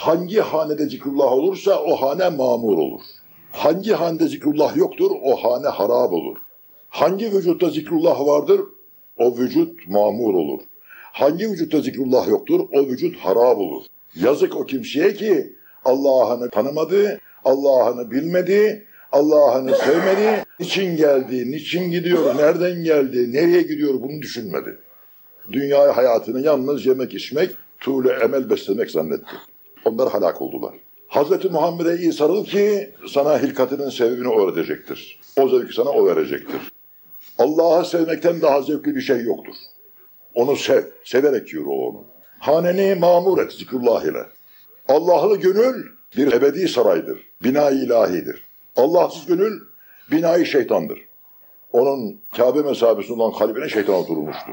Hangi hanede zikrullah olursa o hane mamur olur. Hangi hanede zikrullah yoktur o hane harap olur. Hangi vücutta zikrullah vardır o vücut mamur olur. Hangi vücutta zikrullah yoktur o vücut harap olur. Yazık o kimseye ki Allah'ını tanımadı, Allah'ını bilmedi, Allah'ını sevmedi, niçin geldi, niçin gidiyor, nereden geldi, nereye gidiyor bunu düşünmedi. Dünya hayatını yalnız yemek içmek, tuğle emel beslemek zannetti. Onlar halak oldular. Hazreti Muhammed'e iyi sarıl ki sana hilkatının sebebini öğretecektir. O zevki sana o verecektir. Allah'ı sevmekten daha zevkli bir şey yoktur. Onu sev, severek yürü onu. Haneni mamur et zikrullah ile. Allah'lı gönül bir ebedi saraydır, bina ilahidir. Allahsız gönül binayı şeytandır. Onun Kabe mesabesinde olan kalbine şeytan oturmuştur.